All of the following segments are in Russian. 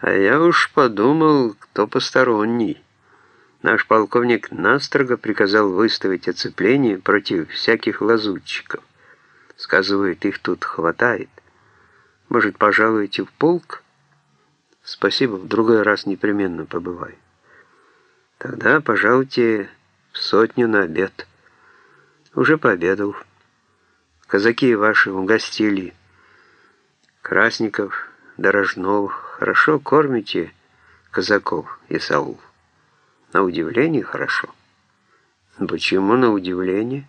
А я уж подумал, кто посторонний. Наш полковник настрого приказал выставить оцепление против всяких лазутчиков. Сказывает, их тут хватает. Может, пожалуйте в полк? Спасибо, в другой раз непременно побываю. Тогда, пожалуйте, в сотню на обед. Уже пообедал. Казаки ваши угостили. Красников, Дорожнов, хорошо кормите казаков, Исаул. На удивление хорошо. Почему на удивление?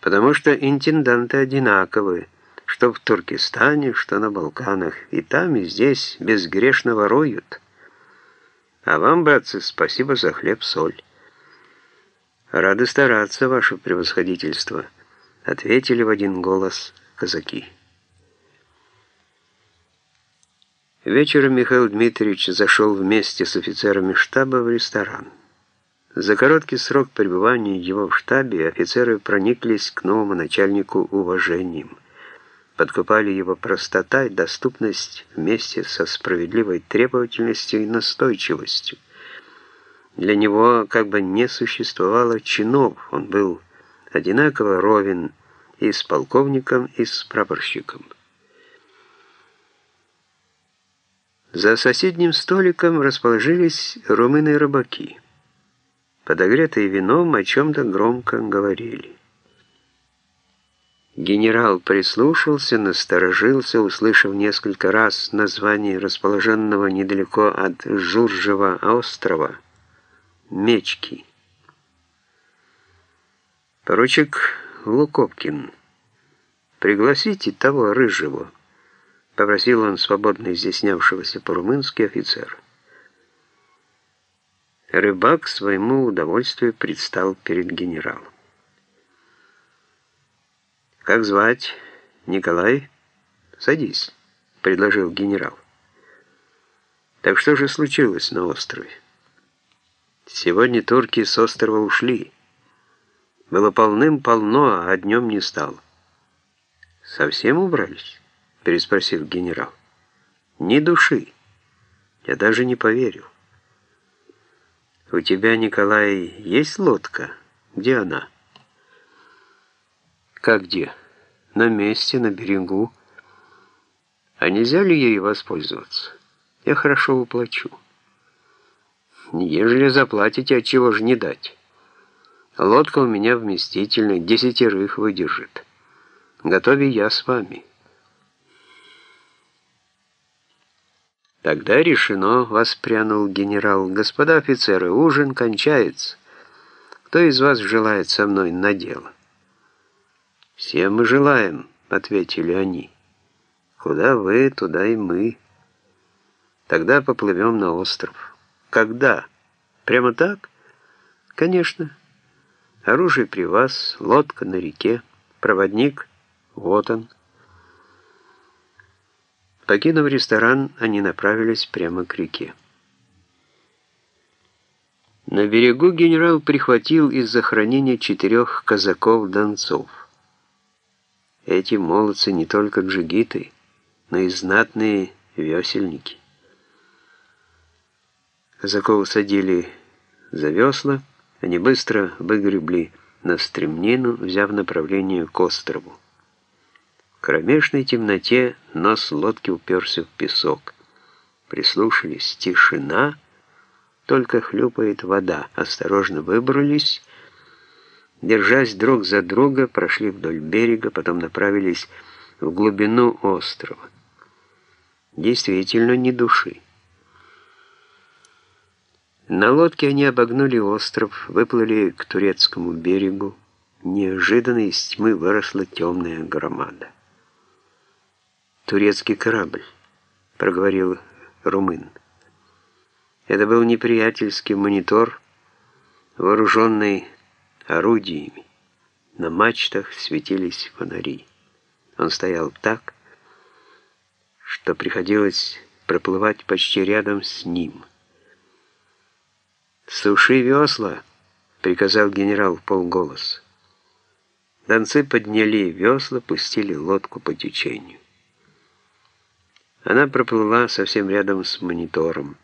Потому что интенданты одинаковые, что в Туркестане, что на Балканах, и там, и здесь безгрешно воруют. А вам, братцы, спасибо за хлеб-соль. Рады стараться, ваше превосходительство, ответили в один голос казаки. Вечером Михаил Дмитриевич зашел вместе с офицерами штаба в ресторан. За короткий срок пребывания его в штабе офицеры прониклись к новому начальнику уважением. Подкупали его простота и доступность вместе со справедливой требовательностью и настойчивостью. Для него как бы не существовало чинов, он был одинаково ровен и с полковником, и с прапорщиком. За соседним столиком расположились румыны-рыбаки. Подогретые вином о чем-то громко говорили. Генерал прислушался, насторожился, услышав несколько раз название расположенного недалеко от Журжева острова Мечки. Поручик Луковкин, пригласите того рыжего. — попросил он свободно изъяснявшегося по-румынски офицера. Рыбак своему удовольствию предстал перед генералом. «Как звать? Николай?» «Садись», — предложил генерал. «Так что же случилось на острове?» «Сегодня турки с острова ушли. Было полным-полно, а днем не стало». «Совсем убрались?» Переспросил генерал. «Ни души. Я даже не поверил. У тебя, Николай, есть лодка? Где она?» «Как где? На месте, на берегу. А нельзя ли ей воспользоваться? Я хорошо уплачу». «Ежели заплатите, чего же не дать? Лодка у меня вместительная, десятерых выдержит. Готови я с вами». Тогда решено, воспрянул генерал. Господа офицеры, ужин кончается. Кто из вас желает со мной на дело? Все мы желаем, ответили они. Куда вы, туда и мы. Тогда поплывем на остров. Когда? Прямо так? Конечно. Оружие при вас, лодка на реке, проводник, вот он. Покинув ресторан, они направились прямо к реке. На берегу генерал прихватил из-за хранения четырех казаков-донцов. Эти молодцы не только джигиты, но и знатные весельники. Казаков садили за весла, они быстро выгребли на стремнину, взяв направление к острову кромешной темноте нос лодки уперся в песок. Прислушались. Тишина. Только хлюпает вода. Осторожно выбрались. Держась друг за друга, прошли вдоль берега, потом направились в глубину острова. Действительно, ни души. На лодке они обогнули остров, выплыли к турецкому берегу. Неожиданно из тьмы выросла темная громада турецкий корабль», — проговорил румын. Это был неприятельский монитор, вооруженный орудиями. На мачтах светились фонари. Он стоял так, что приходилось проплывать почти рядом с ним. «Суши весла!» — приказал генерал в полголоса. Донцы подняли весла, пустили лодку по течению. Она проплыла совсем рядом с монитором.